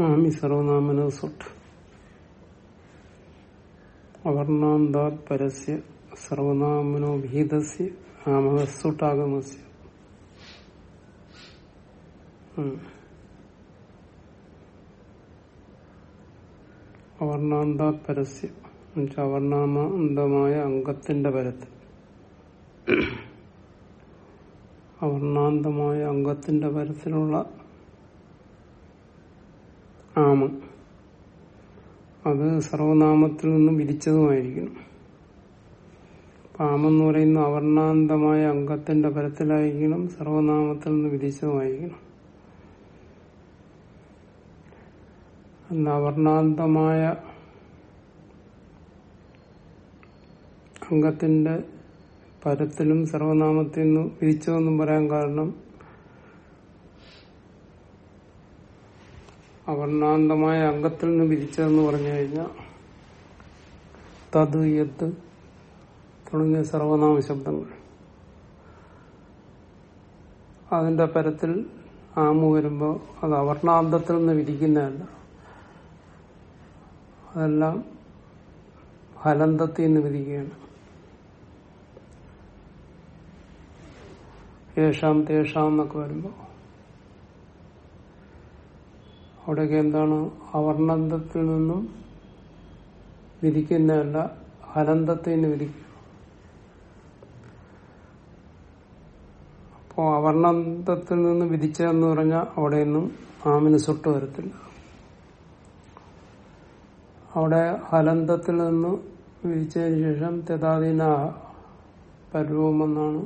ആമി സർവനാമന സുട്ട്. അവർണാന്താത് പരസ്യ സർവനാമനോ ഭീതസ്യ ആമഹസുട്ടാഗമസ്യ അവർണാന്താത് പരസ്യ എന്നുവെച്ചാൽ അവർണാന്തമായ അംഗത്തിന്റെ പരത്തിൽ അവർണാന്തമായ അംഗത്തിന്റെ പരത്തിലുള്ള ആമ. അത് സർവനാമത്തിൽ നിന്നും വിരിച്ചതുമായിരിക്കണം ആമെന്ന് പറയുന്ന അവർണാന്തമായ അംഗത്തിന്റെ പരത്തിലായിരിക്കണം സർവനാമത്തിൽ നിന്ന് വിധിച്ചതുമായിരിക്കണം. അല്ല അവർണാന്തമായ അംഗത്തിന്റെ പരത്തിലും സർവനാമത്തിൽ നിന്ന് വിധിച്ചതെന്നും പറയാൻ കാരണം അവർണാന്തമായ അംഗത്തിൽ നിന്ന് വിധിച്ചതെന്ന് പറഞ്ഞു കഴിഞ്ഞാൽ തത് യത്ത് തുടങ്ങിയ സർവനാമ ശബ്ദങ്ങൾ. അതിന്റെ പരത്തിൽ ആമു വരുമ്പോൾ അത് അവർണാന്തത്തിൽ നിന്ന് വിധിക്കുന്നതല്ല. അതെല്ലാം ഹലന്തത്തിൽ നിന്ന് വിധിക്കുകയാണ്. യേശാം തേഷാം എന്നൊക്കെ വരുമ്പോൾ അവിടെയൊക്കെ എന്താണ്? അവർണന്തത്തിൽ നിന്നും വിധിക്കുന്നതല്ല അനന്തത്തിൽ നിന്ന് വിധിക്കുക അപ്പോ അവർണന്തത്തിൽ നിന്ന് വിധിച്ചതെന്ന് പറഞ്ഞാൽ അവിടെയൊന്നും ആമിന് സുട്ട് വരത്തില്ല. അവിടെ ഹലന്തത്തിൽ നിന്ന് വിധിച്ചതിന് ശേഷം തെതാദീന പരുവമെന്നാണ്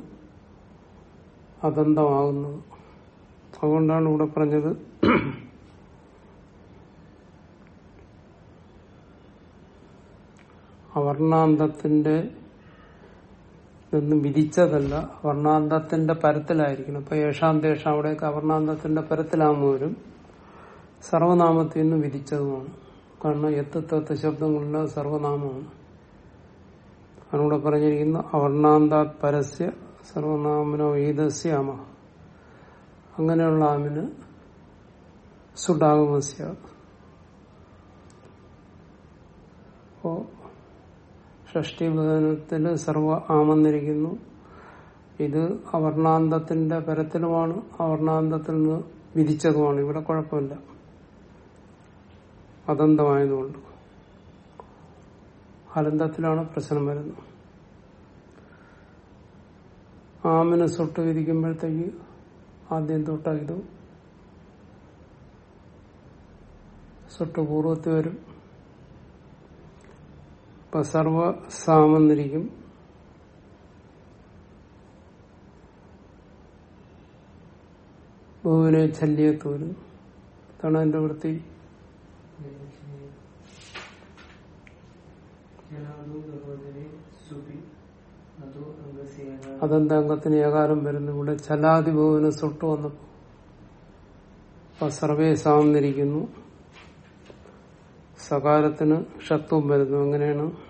അതന്തമാകുന്നത് അതുകൊണ്ടാണ് ഇവിടെ പറഞ്ഞത് അവർണാന്തത്തിന്റെ നിന്നും വിധിച്ചതല്ല. വർണാന്തത്തിന്റെ പരത്തിലായിരിക്കണം. ഇപ്പൊ യേശാന്തേഷം അവിടെയൊക്കെ അവർണാന്തത്തിന്റെ പരത്തിലാകുന്നവരും വരും. സർവനാമത്തിൽ നിന്ന് വിധിച്ചതുമാണ്. കാരണം എത്ത് തത്ത് ശബ്ദങ്ങളിലെ സർവനാമമാണ് അതിനൂടെ പറഞ്ഞിരിക്കുന്ന അവർണാന്താത് പരസ്യ സർവനാമനോ ഈതസ്യാമ അങ്ങനെയുള്ള ആമിന് സുഡാഗമസ്യ ഷഷ്ടിബോധനത്തിൽ സർവ ആമെന്നിരിക്കുന്നു. ഇത് അവർണാന്തത്തിന്റെ പരത്തിലുമാണ്. അവർണാന്തത്തിൽ നിന്ന് വിധിച്ചതുമാണ്. ഇവിടെ കുഴപ്പമില്ല. അതന്തമായതുകൊണ്ട് അലന്തത്തിലാണ് പ്രശ്നം വരുന്നത്. ആമിന് സൊട്ട് വിധിക്കുമ്പോഴത്തേക്ക് ആദ്യം തൊട്ടായതും സൊട്ട് പൂർവത്തിൽ വരും. ഇപ്പൊ സർവ സാമെന്നിരിക്കും ബഹുവിനെ ശല്യത്ത് വരും അതാണ് അതിന്റെ വൃത്തി. അതെന്താ അംഗത്തിന് ഏകാരം വരുന്നു? ഇവിടെ ചലാതി ബഹുവിന് സൊട്ട് വന്നപ്പോ. അപ്പൊ സർവേ സാമെന്നിരിക്കുന്നു സകാലത്തിന് ഷത്വം വരുന്നു. എങ്ങനെയാണ്?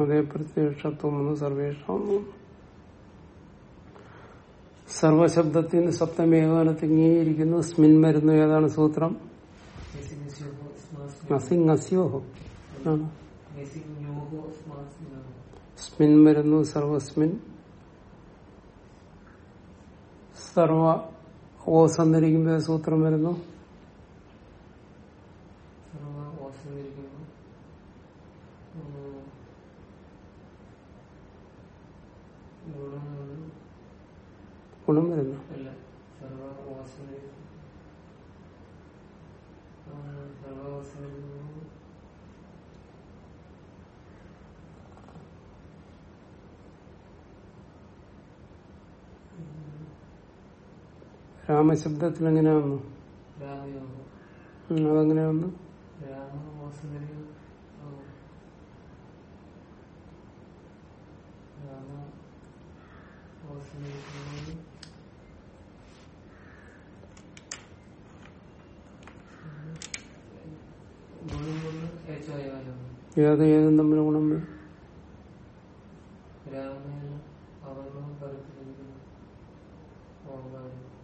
അതേ പ്രത്യക്ഷത്വം വന്നു. സർവേഷാം സർവശബ്ദത്തിന് സപ്തമേകാനത്തിങ്ങിയിരിക്കുന്നു സ്മിൻ വരുന്നു ഏതാണ് സൂത്രം? അസിങ് അസ്യോഹോ സ്മിൻ മരുന്നു സർവസ്മിൻ. സർവ ഓ എന്നിരിക്കുമ്പോ സൂത്രം വരുന്നു. രാമശബ്ദത്തിൽ എങ്ങനെയാ വന്നു? അതെങ്ങനെയാ വന്നു ഏത് ഏതും തമ്മിൽ ഗുണം വരും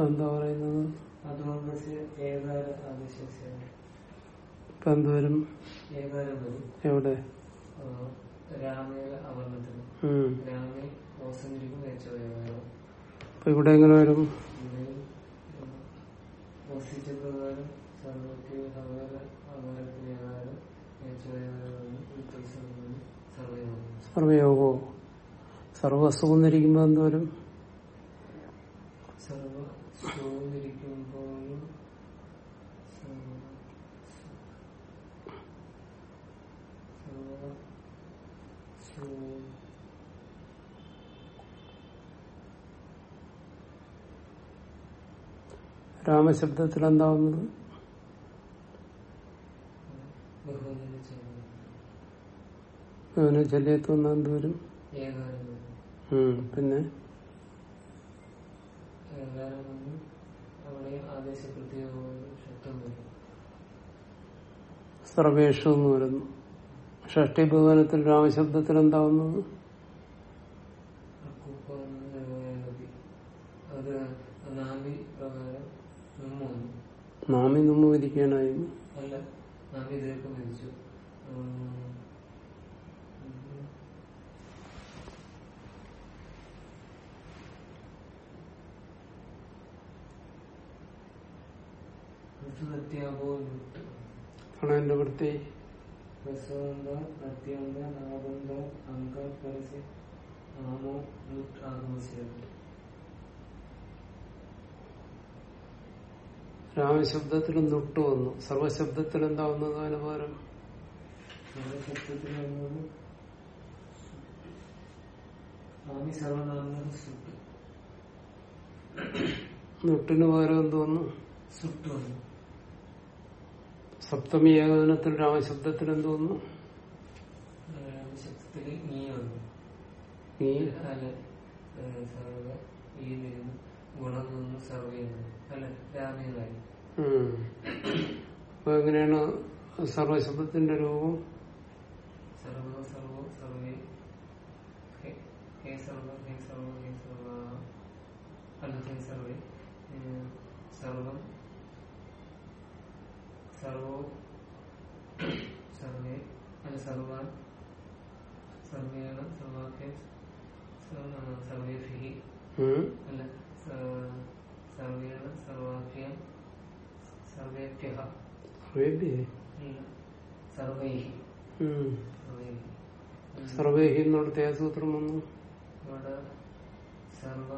ഉം. പറയുന്നത്? ഇപ്പൊ വെച്ചോ എവിടെ? അപ്പൊ ഇവിടെ എങ്ങനെ വരും? സർവയോഗോ സർവസുഖം ധരിക്കുമ്പോ സർവക്ക് അവര അവരത്തിന് ഏകാരം വെച്ചോ ഏകാരം വ്യത്യാസം സർവയോഗം സർവയോഗോ സർവസ്വന്നിരിക്കുമ്പോ എന്തുവരും സർവ സൂന്നിരിക്കുമ്പോഴും സർവ സർവ സൂ രാമശബ്ദത്തിൽ എന്താവുന്നത് അങ്ങനെ എന്തുവരും വരും. പിന്നെ? സർവേഷു എന്ന് വരുന്നു ഷഷ്ടി ഭവനത്തിൽ രാമശബ്ദത്തിൽ എന്താവുന്നത് അക്കുപ്പ എന്ന നിർവഹണതി അത് നാമി പ്രകാരം നമ്മ വന്നു നാമി നമ്മ വിധിക്കാനായിരുന്നു അല്ല നാമി ദീർഘം വിധിച്ചു ഉം. ഉം. ഋതുനത്യാപോ ലുട്ട് ആണ് എന്റെ വൃത്തി നാഗന്തോ ആമോ ലുട്ട് ആഗമസ്യത് രാമശബ്ദത്തിൽ നുട്ട് വന്നു. സർവശബ്ദത്തിൽ എന്താവുന്നത് അതിന് പകരം? സർവശബ്ദത്തിൽ വന്നത് സ്വാമി സർവനാമങ്ങൾ സുട്ട് നുട്ടിന് പകരം എന്തോന്നു സുട്ട് വന്നു. സപ്തമി ഏകദിനത്തിൽ രാമശബ്ദത്തിൽ എന്തോന്നു. അപ്പൊ എങ്ങനെയാണ് സർവശബ്ദത്തിന്റെ രൂപം? സർവ സർവ സർവേ. ഹേ ഹേ സർവ ഹേ സർവ ഹേ സർവ. അല്ല ഹേ സർവേ. സർവം സർവോ സർവേ അല്ല സർവാൻ സർവേണ സർവാക്യ സർവേഭി. അല്ല സർവേണ സർവാക്യ സർവേഭ്യ സർവേഭ്യേ. അല്ല സർവൈ ഉം. സർവൈ സർവേഹി എന്നിടത്ത് സൂത്രം വന്നു ഇവിടെ സർവ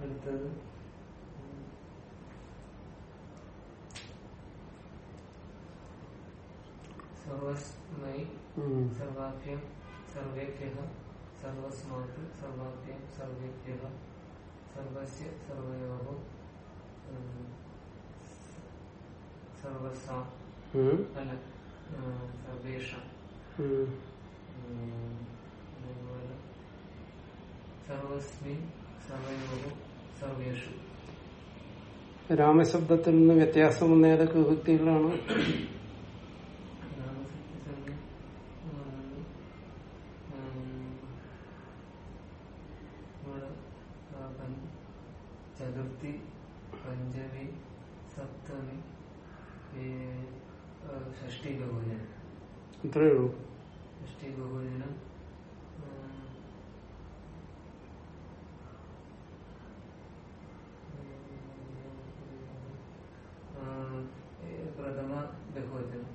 അടുത്തത്. സർവസ്മൈ. സർവാഭ്യം സർവേഭ്യഃ സർവസ്മാത് സർവാഭ്യം സർവേഭ്യഃ സർവസ്യ സർവയോः ഉം, സർവസാ ഉം. അല്ല ഉം, സർവേഷാം ഉം. ഉം, അതുപോലെ സർവസ്മിൻ സർവയോः സർവേഷു രാമശബ്ദത്തിൽ നിന്ന് വ്യത്യാസം വന്ന ഏതൊക്കെ വിഭക്തികളാണ് നാമസത്യസംഖ്യ, ഉം, ഉം, ഇവിടെ, ആ, പഞ്ച- ചതുർത്ഥി പഞ്ചമി സപ്തമി ഏ, ഷഷ്ടി ബഹുജനം ഇത്രയേ ഉള്ളൂ ഷഷ്ടി ബഹുജനം ഉം, ഉം, ഏ, പ്രഥമ ബഹുവചനം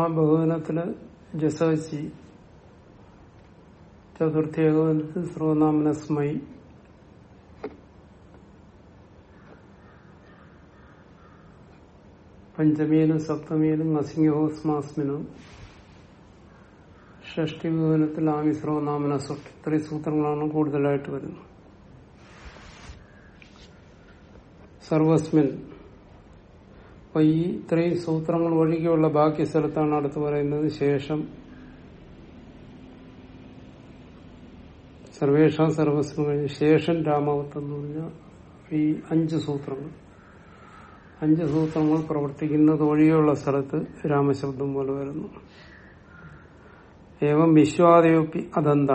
പ്രഥമ ബഹുവനത്തിൽ ജസവച്ചി ചതുർത്ഥി ഏകോപനത്തിൽ സർവനാമനസ്മൈ പഞ്ചമിയിലും സപ്തമിയിലും നസിംഹോസ്മാസ്മിനും ഷഷ്ടി വിഭവനത്തിൽ ആമി നാമന സൃഷ്ടി സൂത്രങ്ങളാണ് കൂടുതലായിട്ട് വരുന്നത്. സർവസ്മിൻ. അപ്പൊ ഈ ഇത്രയും സൂത്രങ്ങൾ ഒഴികെയുള്ള ബാക്കി സ്ഥലത്താണ് അടുത്ത് പറയുന്നത്. ശേഷം സർവേഷ സർവസ്വം കഴിഞ്ഞ് ശേഷം രാമാവത്ത് എന്ന് പറഞ്ഞ ഈ അഞ്ച് സൂത്രങ്ങൾ. അഞ്ച് സൂത്രങ്ങൾ പ്രവർത്തിക്കുന്നത് ഒഴികെയുള്ള സ്ഥലത്ത് രാമശബ്ദം പോലെ വരുന്നു. ഏവം വിശ്വാദയോപ്പി അതന്ത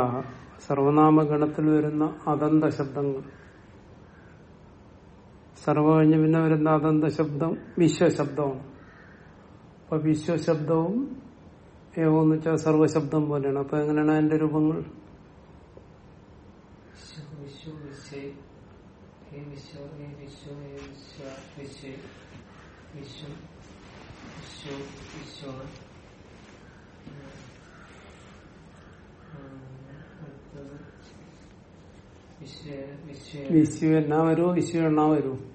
സർവനാമഗണത്തിൽ വരുന്ന അദന്ത ശബ്ദങ്ങൾ. സർവ കഴിഞ്ഞ് പിന്നെ വരുന്ന അതന്ത ശബ്ദം വിശ്വശബ്ദമാണ് അപ്പൊ വിശ്വശബ്ദവും ഏവം എന്ന് വെച്ചാൽ സർവശബ്ദം പോലെയാണ്. അപ്പൊ എങ്ങനെയാണ് അതിന്റെ രൂപങ്ങൾ? വിശ്വ എന്നാ വരുമോ വിശ്വ എണ്ണാ വരുമോ വിശ്വേന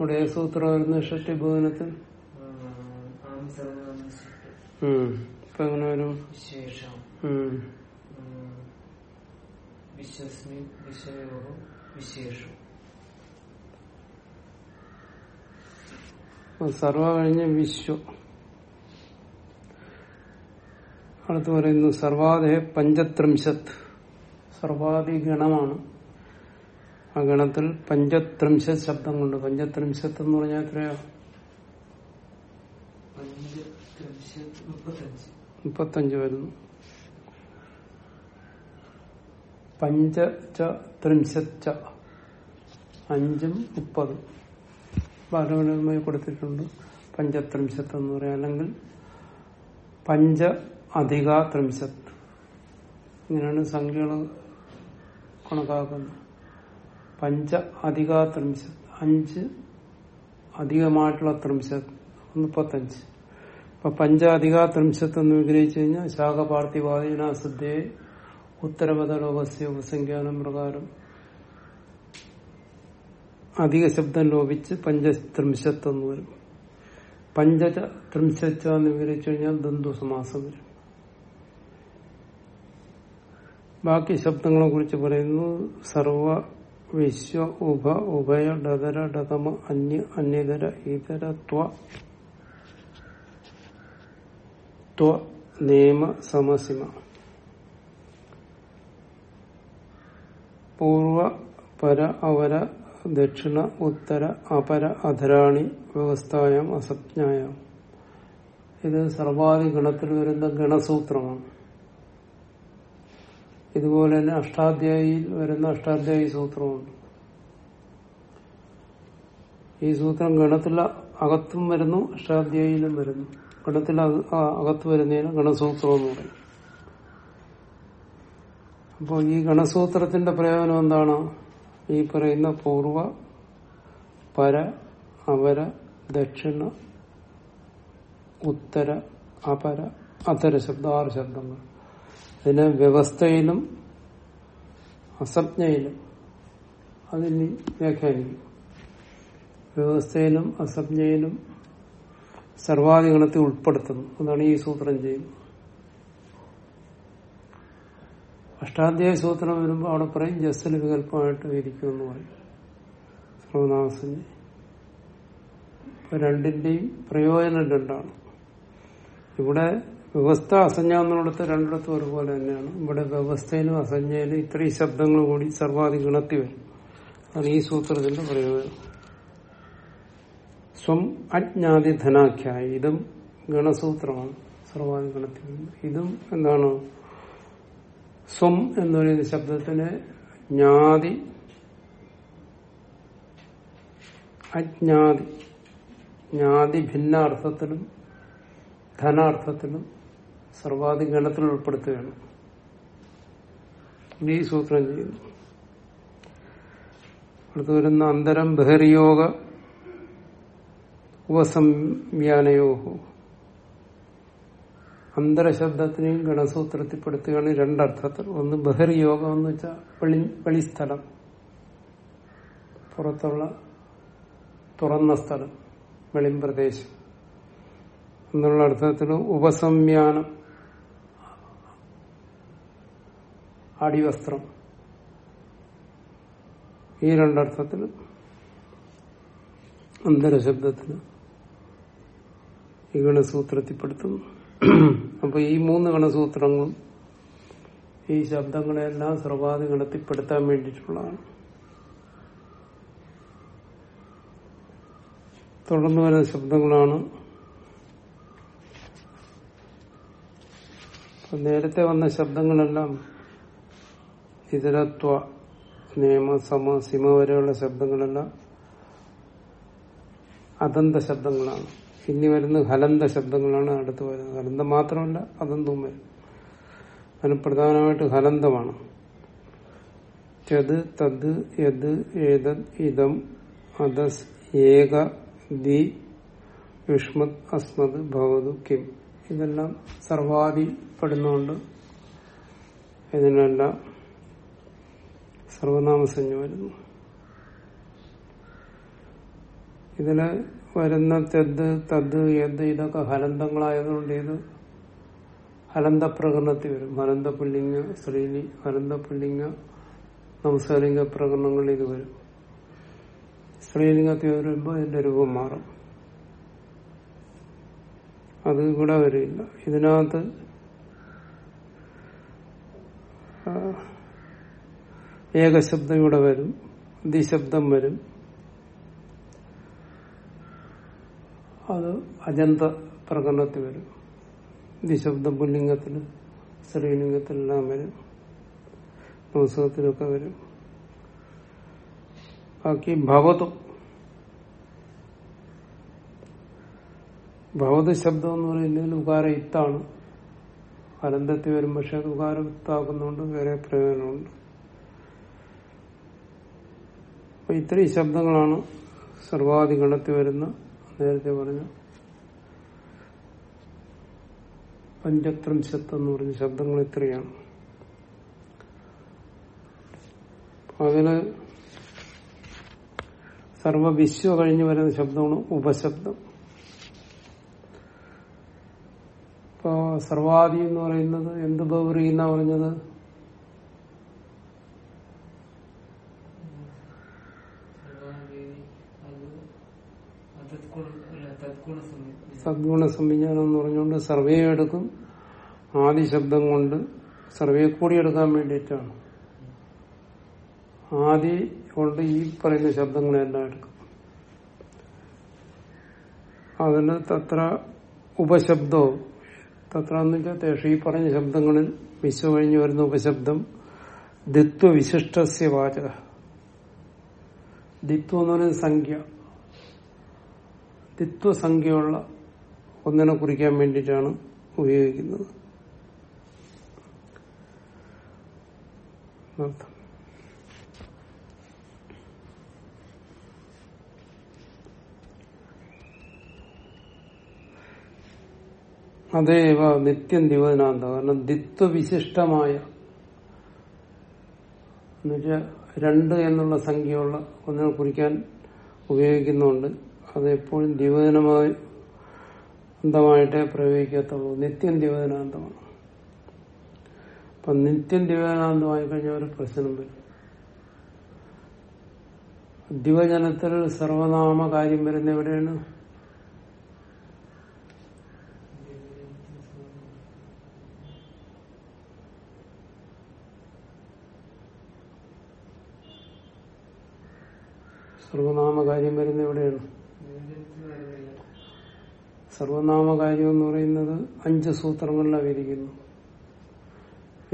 അവിടെ ഏത് സൂത്രം വരുന്നു ഷഷ്ടി ഭവനത്തിൽ. ഇപ്പൊ എങ്ങനെ വരും? സർവ കഴിഞ്ഞ വിശ്വ. അടുത്ത് പറയുന്നു സർവാദേ പഞ്ചത്രിംശത്ത് സർവാദി ഗണമാണ്. ആ ഗണത്തിൽ പഞ്ചത്രിംശത് ശബ്ദങ്ങളുണ്ട് പഞ്ചത്രിംശത്ത് എന്ന് പറഞ്ഞാൽ എത്രയാ? മുപ്പത്തഞ്ച്. വരുന്നു. പഞ്ച ത്രിംശച്ച അഞ്ചും മുപ്പതും. ബാലഗണമായി കൊടുത്തിട്ടുണ്ട്. പഞ്ചത്രിംശത്ത് എന്ന് പറയാം. അല്ലെങ്കിൽ പഞ്ച അധിക ത്രിംശത്ത് ഇങ്ങനെയാണ് സംഖ്യകൾ കണക്കാക്കുന്നത്. പഞ്ച അധിക ത്രിംശത് അഞ്ച് അധികമായിട്ടുള്ള ത്രിംശത് മുപ്പത്തഞ്ച്. അപ്പൊ പഞ്ചാധിക ത്രിംശത്ത് എന്ന് വിഗ്രഹിച്ചു കഴിഞ്ഞാൽ ശാഖപാർത്ഥിവാദീന സിദ്ധയെ ഉത്തരപദലോകസ്യ ഉപസംഖ്യാനം പ്രകാരം അധിക ശബ്ദം ലോപിച്ച് പഞ്ചത്രിംശത്ത് എന്ന് വരും. പഞ്ച ത്രിംശച്ച എന്ന് വിവരിച്ചു കഴിഞ്ഞാൽ ദന്തു സമാസം വരും. ബാക്കി ശബ്ദങ്ങളെ കുറിച്ച് പറയുന്നു സർവ വിശ്വ ഉഭ ഉഭയ ഡതര ഡതമ അന്യ അന്യതര ഇതര ത്വ ത്വ നിയമ സമസിമ പൂർവ പര അവര ദക്ഷിണ ഉത്തര അപര അധരാണി വ്യവസ്ഥായം അസജ്ഞായം। ഇത് സർവാധി ഗണത്തിൽ വരുന്ന ഗണസൂത്രമാണ്. ഇതുപോലെ തന്നെ അഷ്ടാധ്യായിയിൽ വരുന്ന അഷ്ടാധ്യായി സൂത്രമുണ്ട്. ഈ സൂത്രം ഗണത്തിൽ അകത്തും വരുന്നു അഷ്ടാധ്യായിയിലും വരുന്നു. ഗണത്തിൽ അകത്ത് വരുന്നതിന് ഗണസൂത്രം എന്ന് പറയും. അപ്പോൾ ഈ ഗണസൂത്രത്തിന്റെ പ്രയോജനം എന്താണ്? ഈ പറയുന്ന പൂർവ പര അവര ദക്ഷിണ ഉത്തര അപര അത്തര ശബ്ദം ആറ് ശബ്ദങ്ങൾ. ഇതിനെ വ്യവസ്ഥയിലും അസജ്ഞയിലും അതിന് വ്യാഖ്യാനിക്കും. വ്യവസ്ഥയിലും അസജ്ഞയിലും സർവാധിഗണത്തെ ഉൾപ്പെടുത്തുന്നു. അതാണ് ഈ സൂത്രം ചെയ്യുന്നത്. അഷ്ടാധ്യായ സൂത്രം വരുമ്പോൾ അവിടെ പറയും ജസ്റ്റിന് വികല്പമായിട്ട് ഇരിക്കുമെന്ന് പറയും. സർവനാമസഞ്ജ. രണ്ടിന്റെയും പ്രയോജനം രണ്ടാണ്. ഇവിടെ വ്യവസ്ഥ അസഞ്ജ എന്നിടത്ത് രണ്ടിടത്തും ഒരുപോലെ തന്നെയാണ്. ഇവിടെ വ്യവസ്ഥയിലും അസഞ്ജയിലും ഇത്രയും ശബ്ദങ്ങൾ കൂടി സർവാധി ഗുണത്തി വരും. അതാണ് ഈ സൂത്രത്തിന്റെ പ്രയോജനം സ്വം അജ്ഞാതി ധനാഖ്യായ ഇതും ഗണസൂത്രമാണ് സർവാധി ഗണത്തിൽ ഇതും എന്താണ്? സ്വം എന്ന് പറയുന്ന ശബ്ദത്തിന് ജ്ഞാതി അജ്ഞാതി ജ്ഞാതി ഭിന്നാർത്ഥത്തിലും ധനാർത്ഥത്തിലും സർവാധി ഗണത്തിൽ ഉൾപ്പെടുത്തുകയാണ് ഈ സൂത്രം ചെയ്യുന്നു. അടുത്ത് വരുന്ന അന്തരം ബഹിർയോഗ ഉപസംയാനയോഹോ. അന്തരശബ്ദത്തിനെയും ഗണസൂത്രത്തിൽപ്പെടുത്തുകയാണ് രണ്ടർത്ഥത്തിൽ. ഒന്ന് ബഹിർയോഗം എന്ന് വെച്ചാൽ വെളി വെളിസ്ഥലം. പുറത്തുള്ള തുറന്ന സ്ഥലം വെളിമ്പ്രദേശം എന്നുള്ള അർത്ഥത്തിൽ ഉപസംയാനം. അടിവസ്ത്രം. ഈ രണ്ടർത്ഥത്തിൽ അന്തരശബ്ദത്തിന് ഈ ഗണസൂത്രത്തിൽപ്പെടുത്തുന്നു. അപ്പൊ ഈ മൂന്ന് ഗണസൂത്രങ്ങളും ഈ ശബ്ദങ്ങളെല്ലാം സർവാധി ഗണത്തിൽപ്പെടുത്താൻ വേണ്ടിയിട്ടുള്ളതാണ്. തുടർന്ന് വരുന്ന ശബ്ദങ്ങളാണ് നേരത്തെ വന്ന ശബ്ദങ്ങളെല്ലാം ഇതരത്വ നിയമ സമ സിമ വരെയുള്ള ശബ്ദങ്ങളെല്ലാം അതന്ത ശബ്ദങ്ങളാണ്. ഇനി വരുന്ന ഹലന്ത ശബ്ദങ്ങളാണ് അടുത്ത് വരുന്നത്. ഹലന്തം മാത്രമല്ല അതന്തവും വരും. അതിന് പ്രധാനമായിട്ട് ഹലന്തമാണ്. ചത് തത് യത് ഏതത് ഇതം അദസ് ഏക ദി യുഷ്മത് അസ്മത് ഭവതു കിം. ഇതെല്ലാം സർവാദി ഇതിനെല്ലാം സർവനാമസഞ്ജ വരുന്നു ഇതിൽ വരുന്ന തെദ് തദ് യദ് ഇതൊക്കെ ഹലന്തങ്ങളായതുകൊണ്ട് ഇത് ഹലന്ത പ്രകടനത്തിൽ വരും. ഹലന്ത പുല്ലിംഗ സ്ത്രീലി ഹലന്ത പുല്ലിംഗ നമസ്കാരിക പ്രകടനങ്ങളിൽ ഇത് വരും. സ്ത്രീലിംഗത്തിൽ വരുമ്പോൾ ഇതിന്റെ രൂപം മാറും. അത് ഇവിടെ വരില്ല. ഇതിനകത്ത് ഏകശബ്ദം ഇവിടെ വരും ദിശബ്ദം വരും. അത് അജന്ത പ്രകടനത്തിൽ വരും. ദിശബ്ദം പുല്ലിംഗത്തിൽ സ്ത്രീലിംഗത്തിലെല്ലാം വരും. പുസ്തകത്തിലൊക്കെ വരും. ബാക്കി ഭവതും. ഭവത് ശബ്ദം എന്ന് പറയുന്നതിൽ ഉകാര അനന്തത്തിൽ വരും പക്ഷെ അത് ഉകാരയുത്താക്കുന്നുണ്ട് വേറെ പ്രയോജനമുണ്ട്. അപ്പൊ ഇത്രയും ശബ്ദങ്ങളാണ് സർവാധിഗണത്തിൽ വരുന്ന നേരത്തെ പറഞ്ഞ പഞ്ചത്രിംശത്ത് എന്ന് പറഞ്ഞ ശബ്ദങ്ങൾ ഇത്രയാണ്. അതിൽ സർവവിശ്വ കഴിഞ്ഞു വരുന്ന ശബ്ദമാണ് ഉപശബ്ദം. ഇപ്പോ സർവാദി എന്ന് പറയുന്നത് എന്ത് ബൗറി എന്നാ പറഞ്ഞത്? സദ്ഗുണ സംവിജ്ഞാനം എന്ന് പറഞ്ഞുകൊണ്ട് സർവേ എടുക്കും. ആദി ശബ്ദം കൊണ്ട് സർവേ കൂടി എടുക്കാൻ വേണ്ടിയിട്ടാണ്. ആദി കൊണ്ട് ഈ പറയുന്ന ശബ്ദങ്ങളെല്ലാം എടുക്കും. അതിന് തത്ര ഉപശബ്ദോ തത്ര എന്ന് വെച്ചാൽ തേഷ ഈ പറഞ്ഞ ശബ്ദങ്ങളിൽ വിശ്വ കഴിഞ്ഞു വരുന്ന ഉപശബ്ദം ദിത്വ വിശിഷ്ടസ്യ വാചക ദിത്വം എന്ന് പറയുന്ന സംഖ്യ. ദിത്വസംഖ്യയുള്ള ഒന്നിനെ കുറിക്കാൻ വേണ്ടിയിട്ടാണ് ഉപയോഗിക്കുന്നത്. അതേവ നിത്യം ദിവനാന്ത കാരണം ദിത്വവിശിഷ്ടമായ എന്നുവെച്ചാൽ രണ്ട് എന്നുള്ള സംഖ്യയുള്ള ഒന്നിനെ കുറിക്കാൻ ഉപയോഗിക്കുന്നുണ്ട് അത് എപ്പോഴും ദിവനമായി അന്തമായിട്ടേ പ്രയോഗിക്കത്തുള്ളൂ. നിത്യം ദിവനാന്തമാണ് അപ്പൊ നിത്യം ദിവേദനാന്തമായി കഴിഞ്ഞാൽ ഒരു പ്രശ്നം വരും. ദിവജനത്തിൽ സർവനാമ കാര്യം വരുന്ന എവിടെയാണ്? സർവനാമ കാര്യം വരുന്ന എവിടെയാണ്? സർവനാമ കാര്യം എന്ന് പറയുന്നത് അഞ്ച് സൂത്രങ്ങളിലാണ് വിരിക്കുന്നു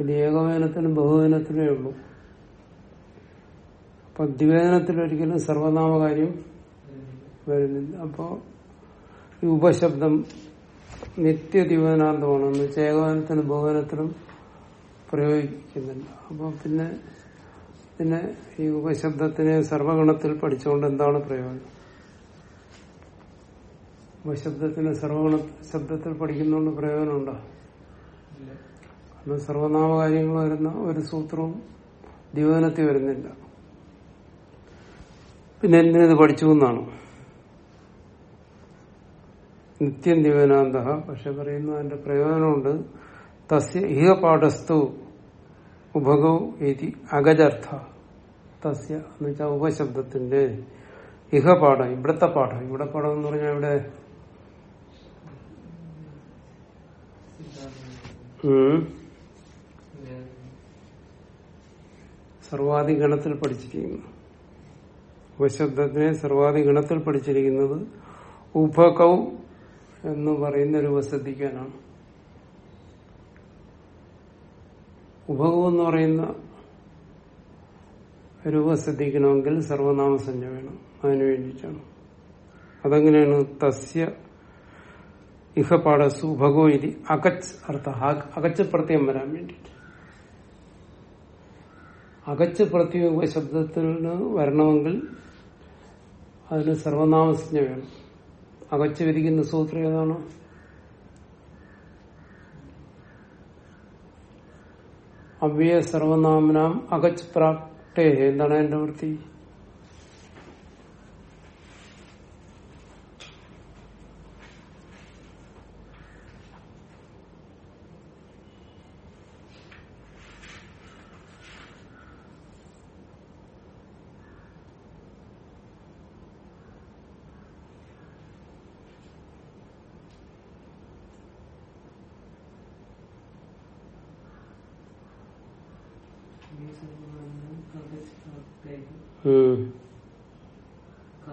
ഇത് ഏകവേദനത്തിനും ബഹുവേദനത്തിനേ ഉള്ളൂ. അപ്പൊ ദ്വിവേദനത്തിൽ ഒരിക്കലും സർവനാമ കാര്യം വരുന്നില്ല. അപ്പോ ഈ ഉപശബ്ദം നിത്യദിവനാന്തമാണ് എന്ന് വെച്ചാൽ ഏകവേനത്തിനും ബഹുവേനത്തിനും പ്രയോഗിക്കുന്നില്ല. അപ്പൊ പിന്നെ പിന്നെ ഈ ഉപശബ്ദത്തിനെ സർവഗണത്തിൽ പഠിച്ചുകൊണ്ട് എന്താണ് പ്രയോജനം? ഉപശബ്ദത്തിന് സർവഗുണ ശബ്ദത്തിൽ പഠിക്കുന്നതുകൊണ്ട് പ്രയോജനമുണ്ടോ? കാരണം സർവനാമകാര്യങ്ങൾ വരുന്ന ഒരു സൂത്രവും ദിവനത്തിൽ വരുന്നില്ല. പിന്നെ എന്തിനത് പഠിച്ചു എന്നാണ്. നിത്യം ദിവനാന്ത പക്ഷെ പറയുന്നു അതിന്റെ പ്രയോജനമുണ്ട്. തസ്യ ഇഹ പാഠസ്തു ഉപഗൗ ഇതി അഗജർത്ഥ. തസ്യ എന്ന് വെച്ചാൽ ഉപശബ്ദത്തിന്റെ ഇഹ പാഠം ഇവിടത്തെ പാഠം. ഇവിടെ പാഠം എന്ന് പറഞ്ഞാൽ ഇവിടെ സിദ്ധാന്തം ഉം, ഇല്ല സർവാധി ഗണത്തിൽ പഠിച്ചിരിക്കുന്നു. ഉപശബ്ദത്തിനെ സർവാധി ഗണത്തിൽ പഠിച്ചിരിക്കുന്നത് ഉപകൗ എന്ന് പറയുന്ന ഒരു വസതിക്കാനാണ് ഉപകൗ എന്ന് പറയുന്ന രൂപ ശ്രദ്ധിക്കണമെങ്കിൽ സർവനാമസഞ്ജ വേണം. അതിനു വേണ്ടിയിട്ടാണ്. അതെങ്ങനെയാണ്? തസ്യ ഇഹ പാടസു ഇതി അകച്ച് അർത്ഥ അകച്ച് പ്രത്യം വരാൻ വേണ്ടിയിട്ട്. അകച്ച് പ്രത്യേക ശബ്ദത്തിന് വരണമെങ്കിൽ അതിന് സർവനാമസഞ്ജ വേണം. അകച്ച് വിരിക്കുന്ന സൂത്രം ഏതാണ്? അവ്യയ സർവനാമനാം അകച്ച് പ്രാപ്തേ. എന്താണ് എന്റെ വൃത്തി ഈ സർവനാമം കവചാത്തേക്ക് ഉം. കാ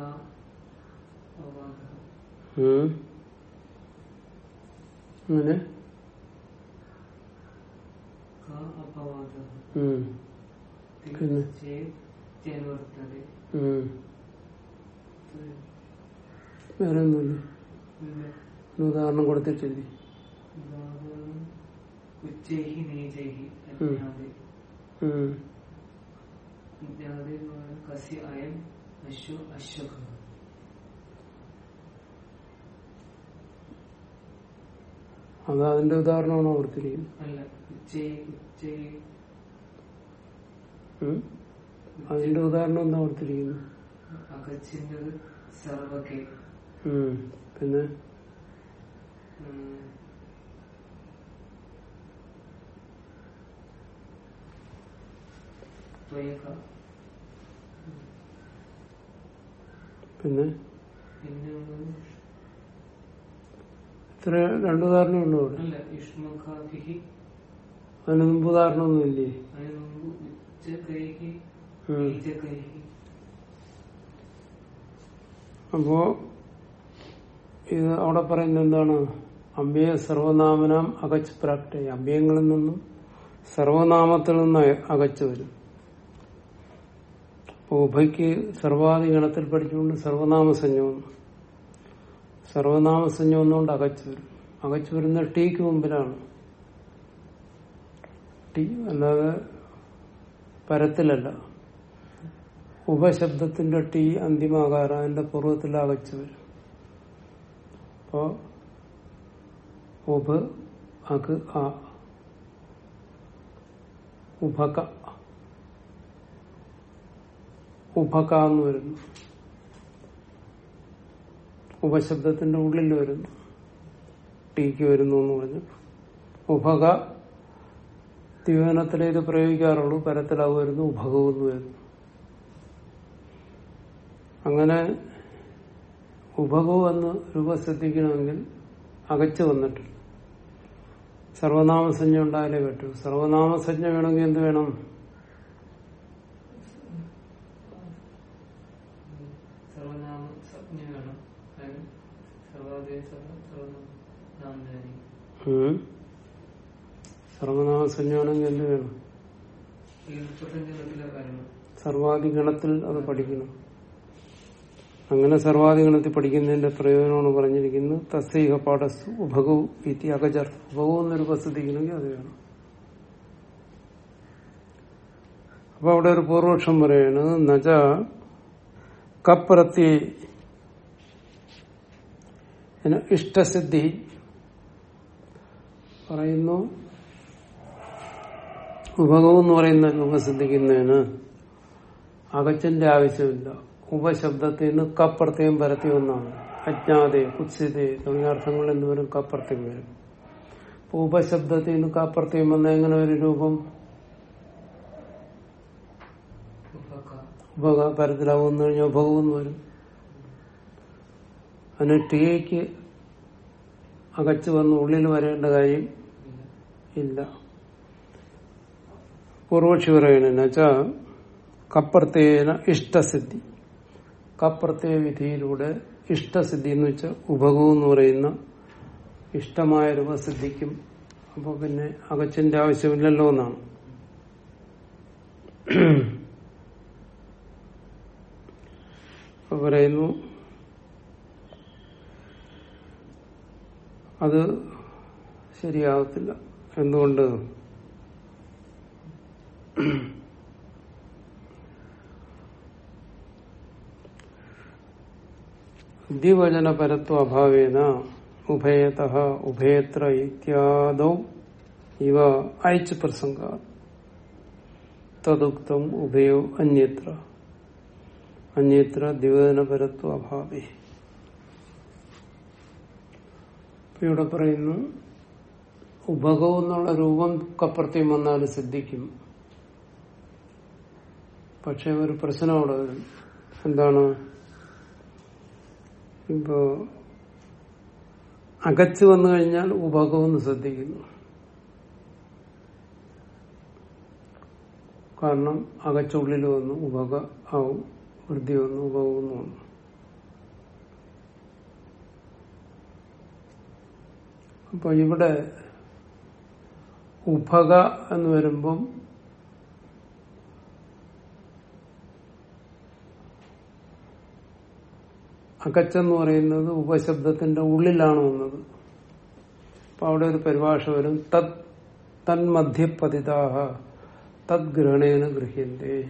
അവാദഃ ഉം. അങ്ങനെ. വേറെ ഒന്നുമില്ല ഉദാഹരണം കൊടുത്തിട്ടില്ലേ? ഉദാഹരണം ഉച്ചൈഹി നീചൈഹി ഉം. അജ്ഞാതെ ഉം. അജ്ഞാതെ എന്ന് പറഞ്ഞാൽ കസ്യ അയം അശ്വ അശ്വഖ അത് അതിന്റെ ഉദാഹരണമാണോ ഉം? അതിന്റെ ഉദാഹരണം എന്താ ഉം. പിന്നെ? പിന്നെ? പിന്നെ ഇത്ര രണ്ടു ഉദാഹരണം ഉള്ളൂ ഇവിടെ അതിന് മുമ്പ് ഉദാഹരണമൊന്നും ഇല്ലേ. അപ്പോ ഇത് അവിടെ പറയുന്നത് എന്താണ്? അമ്പയെ സർവനാമനാം അകച്ച് പ്രാപ്തി അമ്പയങ്ങളിൽ നിന്നും സർവനാമത്തിൽ നിന്ന് അകച്ചു വരും. അപ്പൊ ഉഭയ്ക്ക് സർവാധികണത്തിൽ പഠിച്ചുകൊണ്ട് സർവനാമസഞ്ജം വന്നു. സർവനാമസഞ്ജം ഒന്നുകൊണ്ട് അകച്ചു വരും. അകച്ചു വരുന്ന ടീക്ക് മുമ്പിലാണ്. ടി അല്ലാതെ പരത്തിലല്ല. ഉപശബ്ദത്തിന്റെ ടി അന്തിമാകാരം അതിന്റെ പൂർവത്തിൽ അകച്ചു വരും. അപ്പോ ഉപ അക് ആ. ഉപക. ഉഭക എന്ന് വരുന്നു. ഉപശബ്ദത്തിന്റെ ഉള്ളിൽ വരുന്നു. ടീക്ക് വരുന്നു എന്ന് പറഞ്ഞു. ഉപക ദ്വിവചനത്തിലേ ഇത് പ്രയോഗിക്കാറുള്ളൂ പരത്തിലാവ് വരുന്നു ഉപകമെന്ന് വരുന്നു. അങ്ങനെ ഉപകവും എന്ന് രൂപസിദ്ധിക്കണമെങ്കിൽ അകച്ചു വന്നിട്ട് സർവനാമസഞ്ജ ഉണ്ടായാലേ പറ്റൂ. സർവനാമസഞ്ജ വേണമെങ്കിൽ എന്ത് വേണം സർവനാമ സംജ്ഞ വേണം അതിന് സർവാദയ സർവനാമജാനി ഉം. സർവനാമസഞ്ജ എന്ത് വേണം. സർവാധിഗണത്തിൽ അത് പഠിക്കണം. അങ്ങനെ സർവാധിഗണത്തിൽ പഠിക്കുന്നതിന്റെ പ്രയോജനമാണ് പറഞ്ഞിരിക്കുന്നത് തസ്സൈഹ പാഠസ് ഉപകവും ഇതി അകജർ ഉപകവും എന്നൊരു പ്രസിദ്ധിക്കണമെങ്കിൽ അത് വേണം. അപ്പൊ അവിടെ ഒരു പൂർവക്ഷം പറയാണ് നജ കപ്രത്യ ഇഷ്ടസിദ്ധി പറയുന്നു. ഉപകം എന്ന് പറയുന്ന രൂപസിദ്ധിക്കുന്നതിന് അകച്ചന്റെ ആവശ്യമില്ല. ഉപശബ്ദത്തിൽ നിന്ന് കപ്രത്യം പരത്തി ഒന്നാണ്. അജ്ഞാതെ കുത്സിതെ തുടങ്ങിയ അർത്ഥങ്ങൾ എന്നിവരും കപ്രത്യം വരും. നിന്ന് കപ്രത്യം വന്ന എങ്ങനെ ഒരു രൂപം? ഉപക കഴിഞ്ഞ കഴിഞ്ഞാൽ ഉപകമെന്ന് വരും. അതിന് ടീക്ക് അകച്ചു വന്ന് ഉള്ളിൽ വരേണ്ട കാര്യം ഇല്ല. പൂർവക്ഷി പറയണെന്നുവെച്ചാ കപ്രത്യേന ഇഷ്ടസിദ്ധി. കപ്രത്യ വിധിയിലൂടെ ഇഷ്ടസിദ്ധി എന്ന് വെച്ചാൽ ഉപകവും എന്ന് പറയുന്ന ഇഷ്ടമായ രൂപസിദ്ധിക്കും അപ്പൊ പിന്നെ അകച്ചിന്റെ ആവശ്യമില്ലല്ലോ എന്നാണ്. പറയുന്നു അത് ശരിയാകത്തില്ല എന്തുകൊണ്ട്? ദ്വിവചന പരത്വ അഭാവേന ഉഭയത ഉഭയത്ര ഇത്യാദോ ഇവ അയച്ചു പ്രസംഗ തദുക്തം ഉഭയോ അന്യത്ര. അന്യത്ര ദ്വിവചന പരത്വ അഭാവേ ഇവിടെ പറയുന്നു ഉപകം എന്നുള്ള രൂപം കപ്രത്യം വന്നാൽ സിദ്ധിക്കും. പക്ഷെ ഒരു പ്രശ്നം അവിടെ വരും എന്താണ്? ഇപ്പോ അകച്ചു വന്നു കഴിഞ്ഞാൽ ഉപകമെന്ന് ശ്രദ്ധിക്കുന്നു. കാരണം അകച്ചുള്ളിൽ വന്നു ഉപക ആവും വൃദ്ധി വന്നു ഉപകമെന്ന് വന്നു. അപ്പൊ ഇവിടെ ഉഭക എന്ന് വരുമ്പം അകച്ചെന്ന് പറയുന്നത് ഉപശബ്ദത്തിന്റെ ഉള്ളിലാണ് വന്നത്. അപ്പൊ അവിടെ ഒരു പരിഭാഷ വരും. തത് തന്മധ്യപതിതാഹ തദ്ഗ്രഹണേന ഗൃഹ്യന്തേ.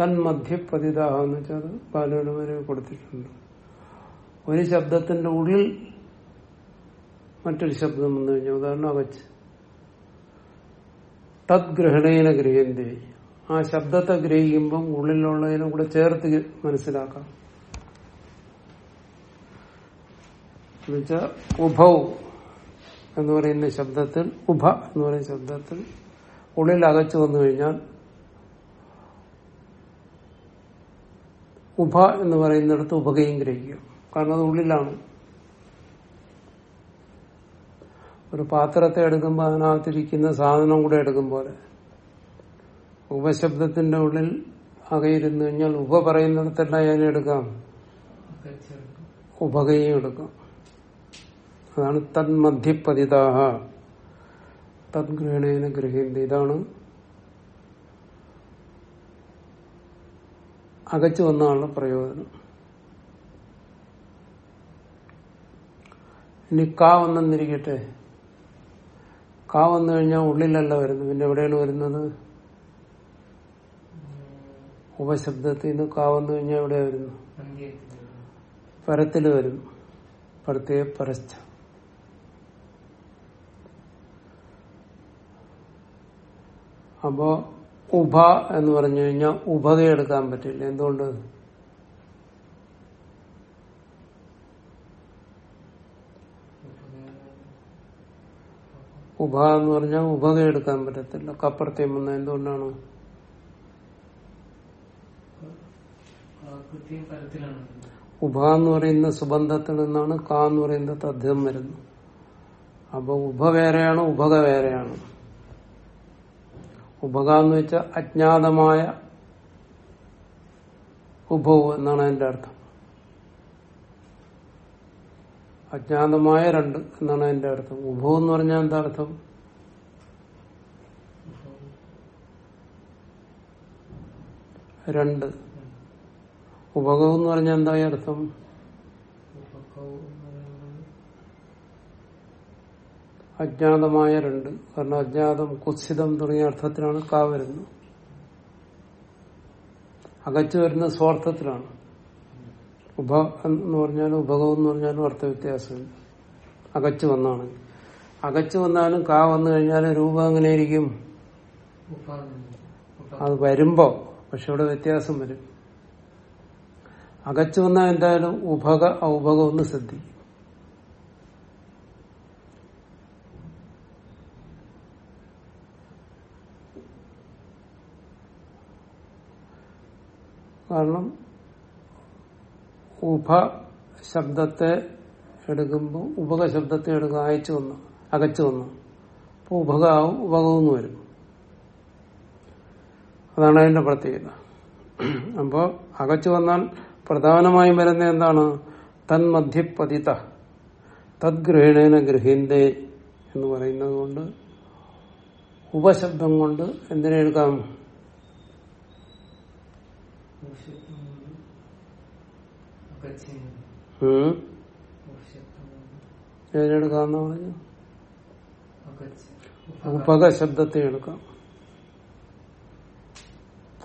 തന്മധ്യപതിതാഹ എന്ന് വെച്ചാൽ അത് വരെ കൊടുത്തിട്ടുണ്ട്. ഒരു ശബ്ദത്തിന്റെ ഉള്ളിൽ മറ്റൊരു ശബ്ദം വന്നു കഴിഞ്ഞാൽ ഉദാഹരണം അകച്ച് തദ്ഗ്രഹണേന ഗൃഹ്യന്തേ ആ ശബ്ദത്തെ ഗ്രഹിക്കുമ്പം ഉള്ളിലുള്ളതിനെ കൂടെ ചേർത്ത് മനസ്സിലാക്കാം. എന്നുവെച്ചാ ഉഭൗ എന്ന് പറയുന്ന ശബ്ദത്തിൽ ഉഭ എന്ന് പറയുന്ന ശബ്ദത്തിൽ ഉള്ളിൽ അകച്ചു വന്നു കഴിഞ്ഞാൽ ഉഭ എന്ന് പറയുന്നിടത്ത് ഉപകയും ഗ്രഹിക്കുക കാരണം അത് ഉള്ളിലാണ്. ഒരു പാത്രത്തെ എടുക്കുമ്പോൾ അതിനകത്തിരിക്കുന്ന സാധനം കൂടെ എടുക്കും പോലെ. ഉപശബ്ദത്തിന്റെ ഉള്ളിൽ അകയിരുന്നു കഴിഞ്ഞാൽ ഉപ പറയുന്നിടത്തെല്ലാം അതിനെ എടുക്കാം. ഉപകയും എടുക്കാം. അതാണ് തന്മധ്യപതിതാഹ തദ്ഗ്രഹണേന ഗ്രഹീന്ത ഇതാണ് അകച്ചു വന്നാണുള്ള പ്രയോജനം. ഇനി കാ വന്നെന്നിരിക്കട്ടെ. കാ വന്നു കഴിഞ്ഞാൽ ഉള്ളിലല്ല വരുന്നത്. പിന്നെ എവിടെയാണ് വരുന്നത്? ഉപശബ്ദത്തിൽ നിന്ന് കാ വന്നു കഴിഞ്ഞാൽ എവിടെ വരുന്നു പരത്തിൽ വരും. പ്രത്യേക പരസ്ഥ അപ്പോ ഉഭ എന്ന് പറഞ്ഞു കഴിഞ്ഞാൽ ഉഭക എടുക്കാൻ പറ്റില്ല. എന്തുകൊണ്ട്? ഉഭ എന്ന് പറഞ്ഞാൽ ഉപക എടുക്കാൻ പറ്റത്തില്ല. കപ്രത്യം വന്ന എന്തുകൊണ്ടാണ്? ഉഭ എന്ന് പറയുന്ന സുബന്ധത്തിൽ നിന്നാണ് ക എന്ന് പറയുന്ന തദ്ധ്യം വരുന്നത്. അപ്പൊ ഉഭ വേറെയാണ് ഉഭക വേറെയാണ്. ഉപക എന്ന് വെച്ചാൽ അജ്ഞാതമായ ഉപവ് എന്നാണ് അതിന്റെ അർത്ഥം. അജ്ഞാതമായ രണ്ട് എന്നാണ് അതിന്റെ അർത്ഥം. ഉഭവം എന്ന് പറഞ്ഞാൽ എന്താ അർത്ഥം? രണ്ട്. ഉപകം എന്ന് പറഞ്ഞാൽ എന്താ അർത്ഥം? അജ്ഞാതമായ രണ്ട്. കാരണം അജ്ഞാതം കുത്സിതം തുടങ്ങിയ അർത്ഥത്തിലാണ് കാ വരുന്നത്. അകച്ചു വരുന്ന സ്വാർത്ഥത്തിലാണ്. ഉപ എന്ന് പറഞ്ഞാലും ഉപകം എന്ന് പറഞ്ഞാലും അർത്ഥവ്യത്യാസമുണ്ട് അകച്ചു വന്നാണ്. അകച്ചു വന്നാലും കാ വന്നു കഴിഞ്ഞാൽ രൂപം എങ്ങനെ ഇരിക്കും? അത് വരുമ്പോ. പക്ഷെ ഇവിടെ വ്യത്യാസം വരും. അകച്ചു വന്നാൽ എന്തായാലും ഉഭക ഔഭകം ഒന്ന് ശ്രദ്ധിക്കും. കാരണം ഉഭ ശബ്ദത്തെ എടുക്കുമ്പോൾ ഉപക ശബ്ദത്തെ എടുക്കുക അയച്ചു വന്നു അകച്ചു വന്നു അപ്പൊ ഉപകാവും ഉപകവും വരും. അതാണ് അതിന്റെ പ്രത്യേകത. അപ്പോ അകച്ചു വന്നാൽ പ്രധാനമായും വരുന്ന എന്താണ്? തന്മധ്യപതിത തദ്ഗ്രഹണേന ഗൃഹീന്തേ എന്ന് പറയുന്നത് കൊണ്ട് ഉപശബ്ദം കൊണ്ട് എന്തിനെ എടുക്കാം ഉപശബ്ദം കൊണ്ട് അകച്ചിന് ഉം? ഉപശബ്ദം കൊണ്ട് ഏതെടുക്കാന്ന് പറഞ്ഞു ഉപക ശബ്ദത്തെ എടുക്കാം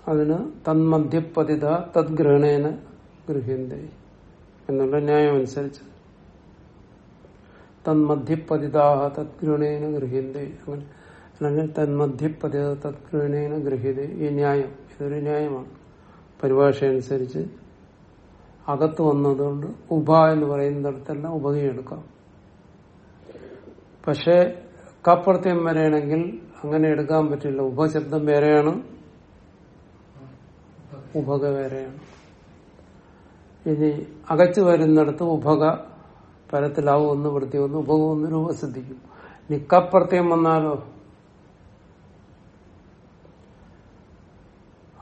അതിന് തന്മധ്യപതിത തദ്ഗ്രഹണേന ഗൃഹ്യന്തേ എന്നുള്ള ന്യായം അനുസരിച്ച്. തന്മധ്യപതിതാഹ തദ്ഗ്രഹണേന ഗൃഹ്യന്തേ. അങ്ങനെ അല്ലെങ്കിൽ തന്മധ്യപതിത തദ്ഗ്രഹണേന ഗൃഹ്യത. ഈ ന്യായം ഇതൊരു ന്യായമാണ്. പരിഭാഷ അനുസരിച്ച് അകത്ത് വന്നതുകൊണ്ട് ഉഭ എന്ന് പറയുന്നിടത്തെല്ലാം ഉപകയെടുക്കാം പക്ഷെ കപ്രത്യം വരെയാണെങ്കിൽ അങ്ങനെ എടുക്കാൻ പറ്റില്ല. ഉപശബ്ദം വേറെയാണ്. ഉപക വേറെയാണ്. ഇനി അകച്ചു വരുന്നിടത്ത് ഉപക പരത്തിലാവും ഒന്ന് വൃത്തി ഒന്ന് ഉപകം ഒന്ന് രൂപസിദ്ധിക്കും. ഇനി കപ്രത്യം വന്നാലോ?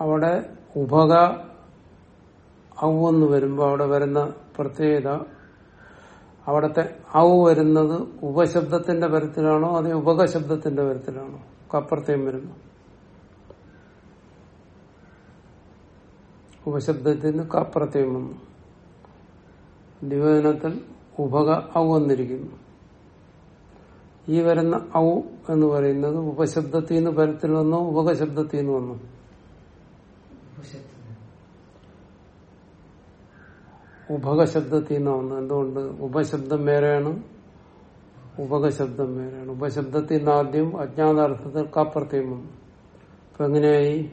അവിടെ ഉഭക ഔ എന്ന് വരുമ്പോൾ അവിടെ വരുന്ന പ്രത്യേകത അവിടത്തെ ഔ വരുന്നത് ഉപശബ്ദത്തിന്റെ പരത്തിലാണോ അതേ ഉപകശബ്ദത്തിന്റെ പരത്തിലാണോ കപ്രത്യം വരുന്നു. ഉപശബ്ദത്തിന് കപ്രത്യം വന്നു. ദ്വിവചനത്തിൽ ഉപക ഔ എന്നിരിക്കുന്നു. ഈ വരുന്ന ഔ എന്ന് പറയുന്നത് ഉപശബ്ദത്തിൽ നിന്ന് പരത്തിൽ വന്നോ? ഉപകശബ്ദത്തിൽ നിന്ന് വന്നു ഉപശബ്ദം ഉപകശബ്ദത്തിൽ നിന്ന് വന്നു എന്തുകൊണ്ട്? ഉപശബ്ദം വേറെയാണ്. ഉപകശബ്ദം വേറെയാണ്. ഉപശബ്ദത്തിൽ നിന്ന് ആദ്യം അജ്ഞാതാർത്ഥത്തിൽ കാപ്രത്യം വന്നു. അപ്പൊ എങ്ങനെയായി?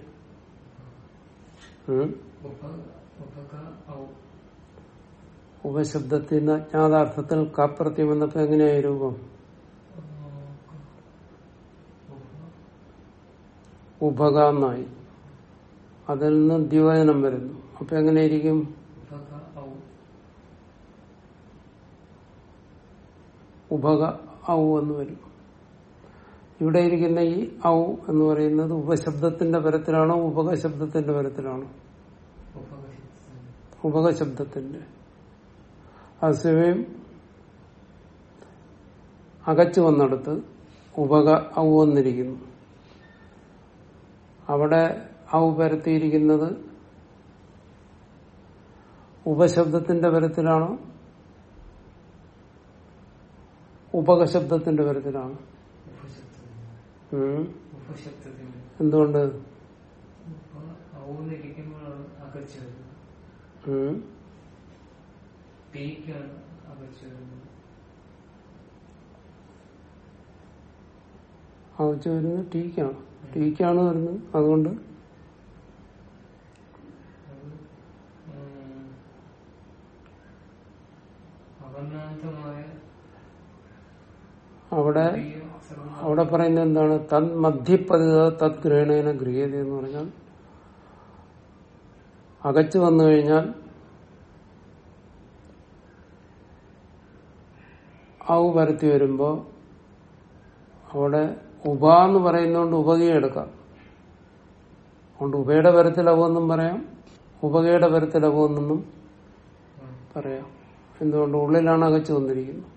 ഉപശബ്ദത്തിൽ നിന്ന് അജ്ഞാതാർത്ഥത്തിൽ കാപ്രത്യം വന്നപ്പോ എങ്ങനെയായി രൂപം? ഉപക എന്നായി അതിൽ നിന്ന് ദ്വിവചനം വരുന്നു. അപ്പൊ എങ്ങനെയിരിക്കും ഉപക ഔ ഉപക ഔ എന്ന് വരും. ഇവിടെ ഇരിക്കുന്ന ഈ ഔ എന്ന് പറയുന്നത് ഉപശബ്ദത്തിന്റെ പരത്തിലാണോ ഉപകശബ്ദത്തിന്റെ പരത്തിലാണോ? ഉപകശബ്ദം ഉപകശബ്ദത്തിന്റെ അസമയം അകച്ചു വന്നെടുത്ത് ഉപക ഔ വന്നിരിക്കുന്നു അവിടെ ഔ പരത്തിയിരിക്കുന്നത് ഉപശബ്ദത്തിന്റെ പരത്തിലാണോ ഉപകശബ്ദത്തിന്റെ കാര്യത്തിലാണ്. എന്തുകൊണ്ട്? അകച്ചു വരുന്നത്. ടീക്കാണ്. ടീക്കാണ് വരുന്നത്. അതുകൊണ്ട്? അവർണാന്തമായ അവിടെ അവിടെ പറയുന്നത് എന്താണ്? തത് മധ്യപതിത തത് ഗ്രഹണേന ഗൃഹ്യത എന്ന് പറഞ്ഞാൽ അകച്ചു വന്നു കഴിഞ്ഞാൽ ഔ പരത്തി വരുമ്പോ അവിടെ ഉപ എന്ന് പറയുന്നതുകൊണ്ട് ഉപകയെ എടുക്കാം. അതുകൊണ്ട് ഉപയുടെ പരത്തിൽ അവെന്നും പറയാം ഉപകയുടെ പരത്തിൽ അവെന്നും പറയാം. എന്തുകൊണ്ട് ഉള്ളിലാണ് അകച്ചു വന്നിരിക്കുന്നത്?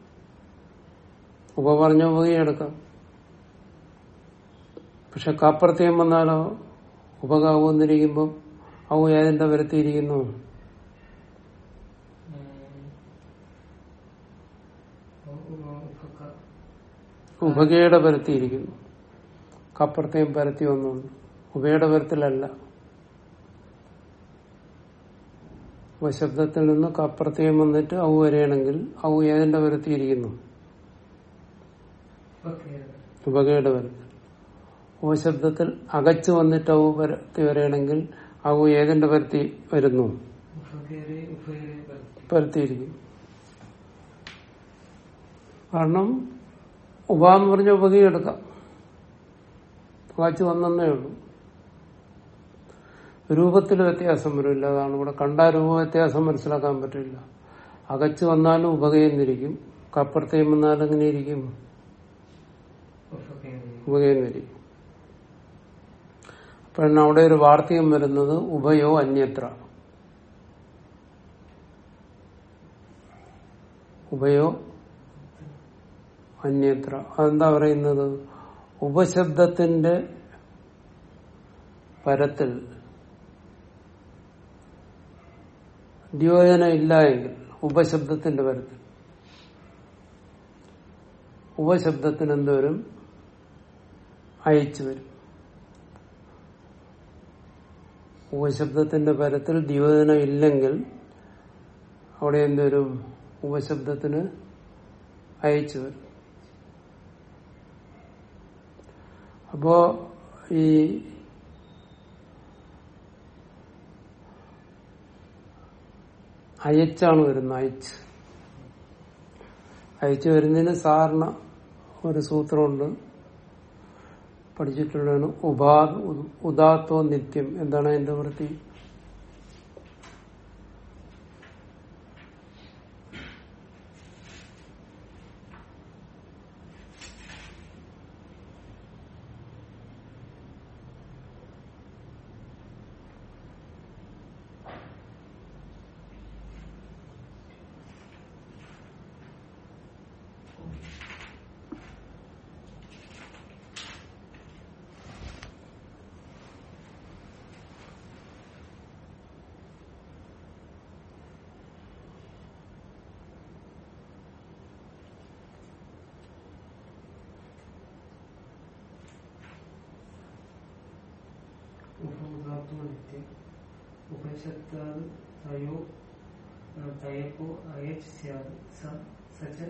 ഉപ പറഞ്ഞ പോയി എടുക്കാം. പക്ഷെ കാപ്രത്യം വന്നാലോ? ഉപകാവുന്നിരിക്കുമ്പോ അവ ഏതിന്റെ വരുത്തിയിരിക്കുന്നു. ഉപകയുടെ പരത്തിയിരിക്കുന്നു കപ്പുറത്തെയും പരത്തി ഒന്നുണ്ട് ഉപയുടെ പരത്തിലല്ല ഉപശബ്ദത്തിൽ നിന്ന് കപ്പുറത്തെയും വന്നിട്ട് ഔ വരെയാണെങ്കിൽ ഔ ഏതിന്റെ പരത്തിയിരിക്കുന്നു ഉപകയുടെ ഓ ഉപശബ്ദത്തിൽ അകച്ചു വന്നിട്ട് ഔ പരത്തി വരെയാണെങ്കിൽ ഔ ഏതിന്റെ പരത്തി വരുന്നു. പരത്തിയിരിക്കും കാരണം ഉപാന്ന് പറഞ്ഞ ഉപകയും എടുക്കാം വാച്ച് വന്നേ ഉള്ളൂ. രൂപത്തിൽ വ്യത്യാസം വരില്ല. അതാണ് ഇവിടെ കണ്ട രൂപ വ്യത്യാസം മനസ്സിലാക്കാൻ പറ്റില്ല. അകച്ചു വന്നാലും ഉപകയെന്നിരിക്കും കപ്പുറത്തേം വന്നാലും എങ്ങനെ ഇരിക്കും ഉപകയെന്നിരിക്കും അപ്പോഴാണ് അവിടെ ഒരു വാർത്തകം വരുന്നത് ഉഭയോ അന്യത്ര. ഉഭയോ അന്യത്ര. അതെന്താ പറയുന്നത്? ഉപശബ്ദത്തിന്റെ പരത്തിൽ ദ്യോജന ഇല്ല എങ്കിൽ ഉപശബ്ദത്തിന്റെ പരത്തിൽ. ഉപശബ്ദത്തിന് എന്തോരും അയച്ചു വരും ഉപശബ്ദത്തിന്റെ പരത്തിൽ ദ്യോജനം ഇല്ലെങ്കിൽ അവിടെ എന്തൊരു ഉപശബ്ദത്തിന് അയച്ചു വരും അപ്പോ ഈ അയച്ചാണ് വരുന്നത് അയച്ച്. അയച്ചു വരുന്നതിന് സാറിന് ഒരു സൂത്രമുണ്ട്. പഠിച്ചിട്ടുള്ളതാണ് ഉപാ ഉദാത്തോ നിത്യം. എന്താണ് അതിന്റെ വൃത്തി? ഉപനിഷത്താത് തയോ തയപ്പോ അയച്ച് സ്യാത് സച്ച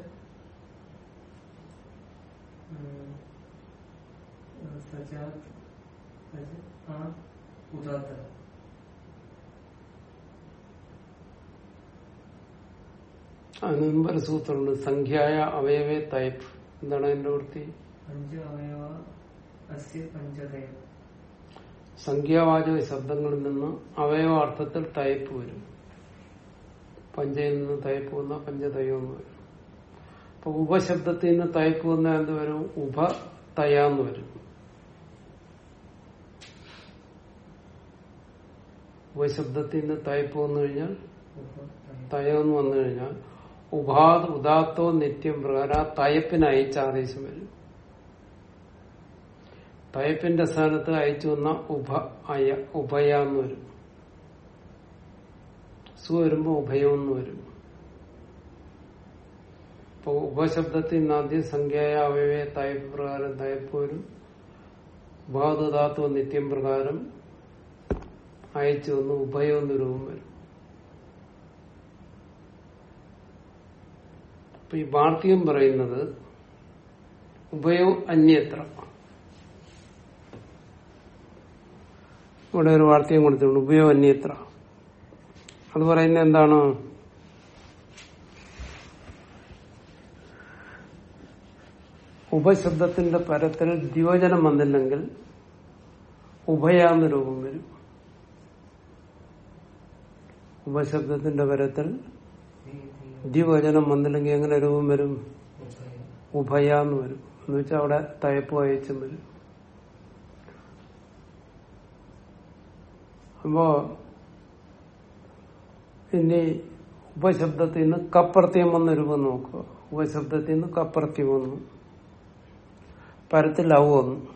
സജാത് ആ ഉദാത്ത. അതിന് മുമ്പ് ഒരു സൂത്രമുണ്ട്. സംഖ്യായ അവയവേ തയ്പ് എന്താണ് അതിന്റെ വൃത്തി? പഞ്ച അവയവ അസ്യ പഞ്ചതയം. സംഖ്യാവാചക ശബ്ദങ്ങളിൽ നിന്ന് അവയവാർത്ഥത്തിൽ തയ്പ്പ് വരും. പഞ്ചയിൽ നിന്ന് തയ്പ്പ് വന്ന പഞ്ചതയോ എന്ന് വരും. അപ്പൊ ഉപശബ്ദത്തിൽ നിന്ന് തയ്പ്പ് വന്ന എന്ത് വരും? ഉപ തയാന്ന് വരും. ഉപശബ്ദത്തിൽ നിന്ന് തയ്പ്പ് വന്നു കഴിഞ്ഞാൽ തയെന്ന് വന്നു കഴിഞ്ഞാൽ ഉപാത് ഉദാത്തോ നിത്യം പ്രകാരം ആ തയപ്പിന് അയച്ച ആദേശം വരും. തയപ്പിന്റെ സ്ഥാനത്ത് അയച്ചു വന്ന ഉഭ അയ ഉഭയ എന്ന് വരും. സു വരുമ്പോ ഉഭയം എന്ന് വരും. ഇപ്പൊ ഉപശബ്ദത്തിൽ നിന്ന് ആദ്യം സംഖ്യയായ അവയവയെ തയപ്പ് പ്രകാരം തയപ്പ് വരും. ഉപാധുധാത്വ നിത്യം പ്രകാരം അയച്ചു വന്ന് ഉഭയം എന്ന് രൂപം വരും. അപ്പൊ ഈ വാർത്തകം പറയുന്നത് ഉഭയോ അന്യത്ര. ഇവിടെ ഒരു വാർത്തയും കൊടുത്തിട്ടുണ്ട്. ഉപയോഗ അന്യത്ര അത് പറയുന്നത് എന്താണ്? ഉപശബ്ദത്തിന്റെ പരത്തിൽ ദ്യോജനം വന്നില്ലെങ്കിൽ ഉഭയാന്ന് രൂപം വരും. ഉപശബ്ദത്തിന്റെ പരത്തിൽ ദ്വിവചനം വന്നില്ലെങ്കിൽ എങ്ങനെ രൂപം വരും? ഉഭയാന്ന് വരും. എന്ന് വെച്ചാൽ അവിടെ തയപ്പ് അയച്ചും വരും. അപ്പോ ഇനി ഉപശബ്ദത്തിൽ നിന്ന് കപ്രത്യം വന്ന രൂപം നോക്കുക ഉപശബ്ദത്തിൽ നിന്ന് കപ്രത്യം വന്നു. പരത്തിൽ ലവ് വന്നു.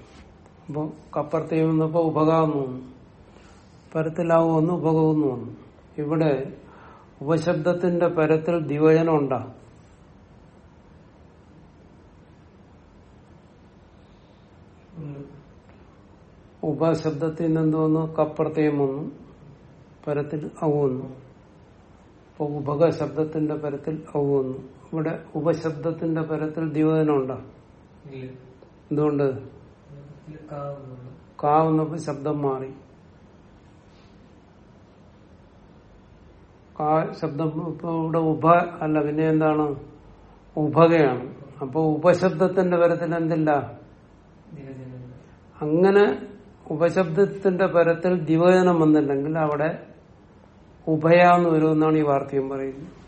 അപ്പോൾ കപ്രത്യം വന്നപ്പോ ഉപകാന്ന് വന്നു. പരത്തിൽ ലവ് വന്നു ഉപകമെന്ന് വന്നു. ഇവിടെ ഉപശബ്ദത്തിന്റെ പരത്തിൽ ദിവചനം ഉണ്ടാ. ഉപശബ്ദത്തിൽ നിന്ന് എന്ത് വന്നു കപ്രത്യം വന്നു പരത്തിൽ ഔന്നു വന്നു അപ്പൊ ഉപക ശബ്ദത്തിന്റെ പരത്തിൽ ഔന്നു വന്നു ഇവിടെ ഉപശബ്ദത്തിന്റെ പരത്തിൽ ദ്യോധനം ഉണ്ടോ എന്തുകൊണ്ട്? ഇതിൽ കാവുന്നുണ്ട് കാ വന്നപ്പോ ശബ്ദം മാറി. കാ ശബ്ദം ഇപ്പൊ ഇവിടെ ഉഭ അല്ല പിന്നെ എന്താണ്? ഉഭകയാണ് അപ്പൊ ഉപശബ്ദത്തിന്റെ പരത്തിൽ എന്തില്ല? അങ്ങനെ ഉപശബ്ദത്തിന്റെ പരത്തിൽ ദിവചനം വന്നിട്ടുണ്ടെങ്കിൽ അവിടെ ഉഭയാന്ന് വരുമെന്നാണ് ഈ വാർത്തയും പറയുന്നത്.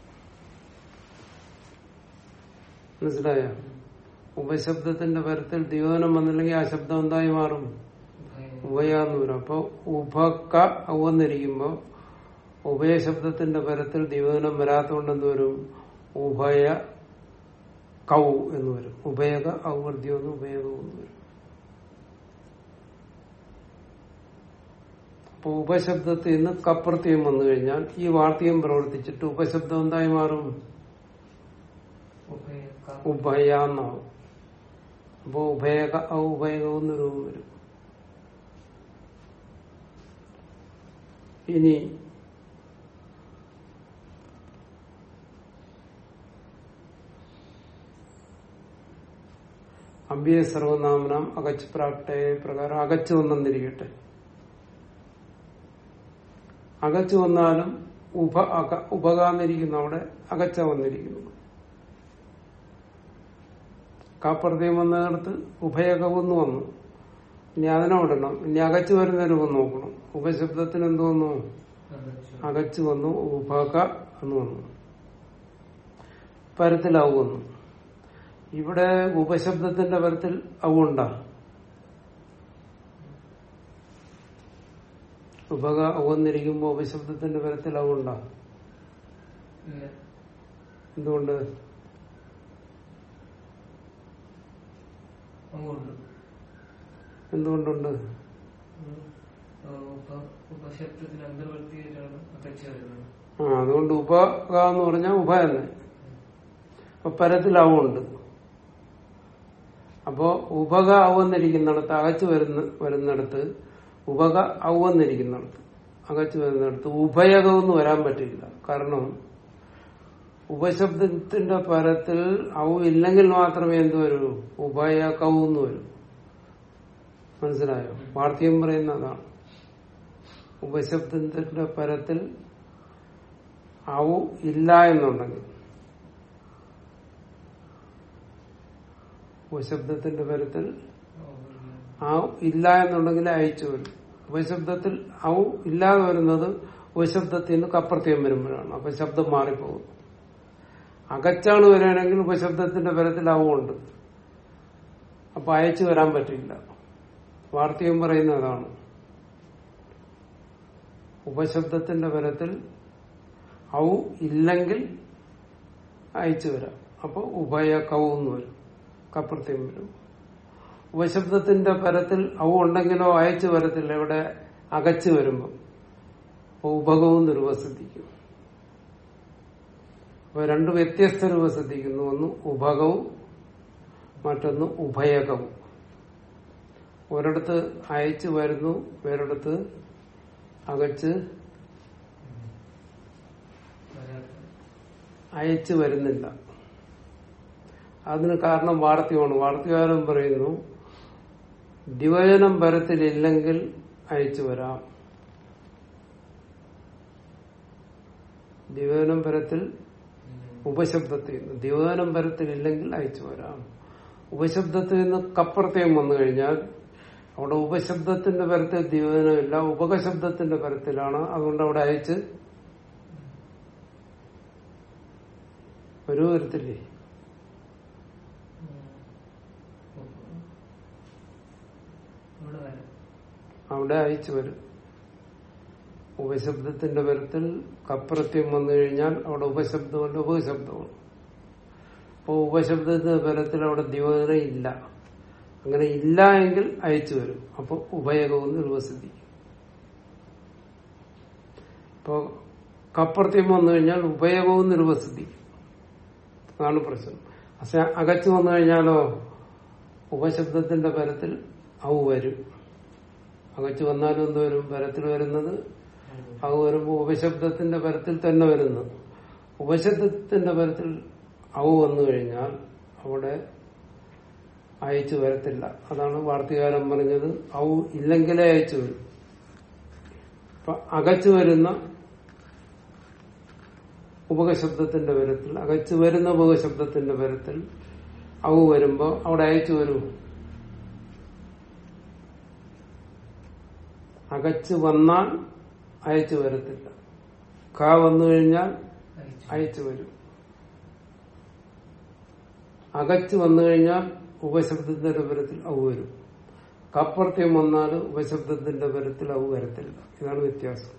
മനസ്സിലായോ? ഉപശബ്ദത്തിന്റെ പരത്തിൽ ദിവചനം വന്നില്ലെങ്കിൽ ആ ശബ്ദം എന്തായി മാറും? ഭയം ഉഭയാന്ന് വരും. അപ്പൊ ഉഭക്ക ഔവന്നിരിക്കുമ്പോ ഉഭയശബ്ദത്തിന്റെ പരത്തിൽ ദിവചനം വരാത്തോണ്ട് എന്ത് വരും? ഉഭയ കൗ എന്ന് വരും. ഉഭയക ഔവർദ്യം എന്ന് ഉപയോഗം എന്ന് വരും. അപ്പൊ ഉപശബ്ദത്തിൽ നിന്ന് കപ്രത്യം വന്നു കഴിഞ്ഞാൽ ഈ വാർത്തയും പ്രവർത്തിച്ചിട്ട് ഉപശബ്ദം എന്തായി മാറും? ഉഭയാന്നാവും അപ്പോ ഉഭയക ഔ ഉഭയകം എന്ന് രൂപം വരും. ഇനി അമ്പിയ സർവനാമനം അകച്ച് പ്രാപ്തയെ പ്രകാരം അകച്ചു വന്നിരിക്കട്ടെ അകച്ചു വന്നാലും ഉപ ഉപകാന്നിരിക്കുന്നു. അവിടെ അകച്ച വന്നിരിക്കുന്നു. കാപ്പർദ്യം വന്നിടത്ത് ഉഭയകമെന്ന് വന്നു. ഇനി അതിനെ വിടണം. ഇനി അകച്ചു വരുന്ന രൂപം നോക്കണം. ഉപശബ്ദത്തിന് എന്ത് വന്നു? അകച്ചു. വന്നു. ഉപക എന്ന് വന്നു. പരത്തിൽ അവ് വന്നു ഇവിടെ ഉപശബ്ദത്തിന്റെ പരത്തിൽ അവുണ്ടാ ഉപക അവന്നിരിക്കുമ്പോ ഉപശബ്ദത്തിന്റെ പരത്തിൽ അവണ്ടാ എന്തുകൊണ്ട്? എന്തുകൊണ്ടുണ്ട്? ആ അതുകൊണ്ട് ഉപക എന്ന് പറഞ്ഞാൽ ഉപ തന്നെ. അപ്പൊ പരത്തിൽ അവുണ്ട് അപ്പോ ഉപക അവന്നിരിക്കുന്നിടത്ത് അകച്ചു വരുന്ന വരുന്നിടത്ത് ഉപക അവന്നിരിക്കുന്നിടത്ത് അകച്ചു വരുന്നിടത്ത് ഉഭയകമെന്ന് വരാൻ പറ്റില്ല കാരണം ഉപശബ്ദത്തിന്റെ പരത്തിൽ ഔ ഇല്ലെങ്കിൽ മാത്രമേ എന്ത് വരൂ? ഉഭയകവും വരൂ. മനസ്സിലായോ? വാർത്തയും പറയുന്ന അതാണ്. ഉപശബ്ദത്തിന്റെ പരത്തിൽ ഔ ഇല്ല എന്നുണ്ടെങ്കിൽ ഉപശബ്ദത്തിന്റെ പരത്തിൽ ആ ഇല്ല എന്നുണ്ടെങ്കിൽ അയച്ചു വരും. ഉപശബ്ദത്തിൽ ഔ ഇല്ലാതെ വരുന്നത് ഉപശബ്ദത്തിൽ നിന്ന് കപ്രത്യം വരുമ്പോഴാണ്. അപ്പൊ ശബ്ദം മാറിപ്പോകും. അകച്ചാണ് വരികയാണെങ്കിൽ ഉപശബ്ദത്തിന്റെ പരത്തിൽ ഉണ്ട്. അപ്പൊ അയച്ചു വരാൻ പറ്റില്ല. വാർത്തയും പറയുന്ന അതാണ്. ഉപശബ്ദത്തിന്റെ ഫലത്തിൽ ഔ ഇല്ലെങ്കിൽ അയച്ചു വരാം അപ്പൊ ഉഭയ കൗ എന്ന് വരും. കപ്രത്യം വരും. ഉപശബ്ദത്തിന്റെ പരത്തിൽ അവ ഉണ്ടെങ്കിലോ അയച്ചു വരത്തില്ല. ഇവിടെ അകച്ചു വരുമ്പം. അപ്പൊ ഉപകവും നിർവസിദ്ധിക്കും അപ്പൊ രണ്ട് വ്യത്യസ്ത രൂപ ശ്രദ്ധിക്കുന്നു ഒന്ന് ഉപകവും മറ്റൊന്ന് ഉഭയകവും. ഒരിടത്ത് അയച്ചു വരുന്നു വേറൊരിടത്ത് അകച്ച് അയച്ചു വരുന്നില്ല. അതിന് കാരണം വാർത്തയാണ്. വാർത്തകാലം പറയുന്നു ദിവചനം പരത്തിലില്ലെങ്കിൽ അയച്ചു വരാം. ദിവചനം പരത്തിൽ ഉപശബ്ദത്തിൽ നിന്ന് ദിവചനം പരത്തിലില്ലെങ്കിൽ അയച്ചു വരാം. ഉപശബ്ദത്തിൽ നിന്ന് കപ്പുറത്തേക്ക് വന്നു കഴിഞ്ഞാൽ അവിടെ ഉപശബ്ദത്തിന്റെ പരത്തിൽ ദിവനമില്ല ഉപകശബ്ദത്തിന്റെ പരത്തിലാണ് അതുകൊണ്ട് അവിടെ അയച്ച് ഒരു വരത്തില്ലേ ഇവിടെ വരാം അവിടെ അയച്ചു വരും. ഉപശബ്ദത്തിന്റെ പരത്തിൽ കപ്രത്യം വന്നു കഴിഞ്ഞാൽ അവിടെ ഉപശബ്ദമല്ല ഉപശബ്ദമാണ് അപ്പോൾ ഉപശബ്ദത്തിന്റെ പരത്തിൽ അവിടെ ദ്യോതന ഇല്ല. അങ്ങനെ ഇല്ല എങ്കിൽ അയച്ചു വരും. അപ്പൊ ഉപയോഗവും നിർവസിപ്പിക്കും ഇപ്പോൾ കപ്രത്യം വന്നു കഴിഞ്ഞാൽ ഉപയോഗവും നിർവസിപ്പിക്കും അതാണ് പ്രശ്നം. പക്ഷെ അകച്ചു വന്നു കഴിഞ്ഞാലോ ഉപശബ്ദത്തിന്റെ പരത്തിൽ ഔ വരും. അകച്ചു വന്നാലും എന്ത് വരും? പരത്തിൽ വരുന്നത്? അത് വരുമ്പോൾ ഉപശബ്ദത്തിന്റെ പരത്തിൽ തന്നെ വരുന്നു. ഉപശബ്ദത്തിന്റെ പരത്തിൽ അവ വന്നു കഴിഞ്ഞാൽ അവിടെ അയച്ചു വരത്തില്ല. അതാണ് വാർത്തകാരൻ പറഞ്ഞത്. അവ ഇല്ലെങ്കിലേ അയച്ചു വരും. അകച്ചു വരുന്ന ഉപകശബ്ദത്തിന്റെ പരത്തിൽ അകച്ചു വരുന്ന ഉപകശബ്ദത്തിന്റെ പരത്തിൽ അവ വരുമ്പോ അവിടെ അയച്ചു വരും. അകച്ചു വന്നാൽ അയച്ചു വരത്തില്ല. ക വന്നു കഴിഞ്ഞാൽ അയച്ചു വരും. അകച്ചു വന്നു കഴിഞ്ഞാൽ ഉപശബ്ദത്തിന്റെ പരത്തിൽ അവ് വരും. കപ്പർത്തിയം വന്നാൽ ഉപശബ്ദത്തിന്റെ പരത്തിൽ അവ് വരത്തില്ല. ഇതാണ് വ്യത്യാസം.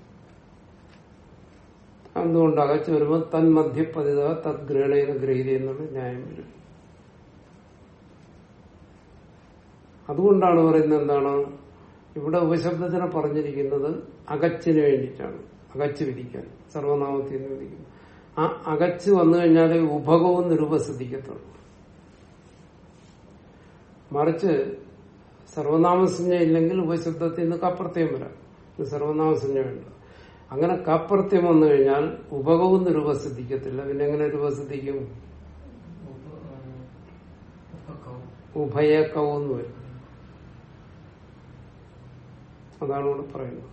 എന്തുകൊണ്ട് അകച്ചു വരുമ്പോൾ തൻ തന്മധ്യപതിത തദ്ഗ്രഹണേന ഗ്രഹീത എന്നുള്ള ന്യായം വരും. അതുകൊണ്ടാണ് പറയുന്നത് എന്താണ്? ഇവിടെ ഉപശബ്ദത്തിനെ പറഞ്ഞിരിക്കുന്നത് അകച്ചിന് വേണ്ടിയിട്ടാണ്. അകച്ചു വിധിക്കാൻ. സർവനാമത്തിൽ നിന്ന് വിധിക്കുന്നു ആ അകച്ച് വന്നു കഴിഞ്ഞാൽ ഉപകവും നിരുപസിദ്ധിക്കത്തുള്ളൂ മറിച്ച് സർവനാമസഞ്ജ ഇല്ലെങ്കിൽ ഉപശബ്ദത്തിൽ നിന്ന് കപ്രത്യം വരാം. സർവനാമസഞ്ജ വേണ്ട. അങ്ങനെ കപ്രത്യം വന്നു കഴിഞ്ഞാൽ ഉപകവും നിരുപസിദ്ധിക്കത്തില്ല പിന്നെ എങ്ങനെ രൂപസിദ്ധിക്കും ഉഭയക്കവും എന്ന് വരും. അതാണ് ഇവിടെ പറയുന്നത്.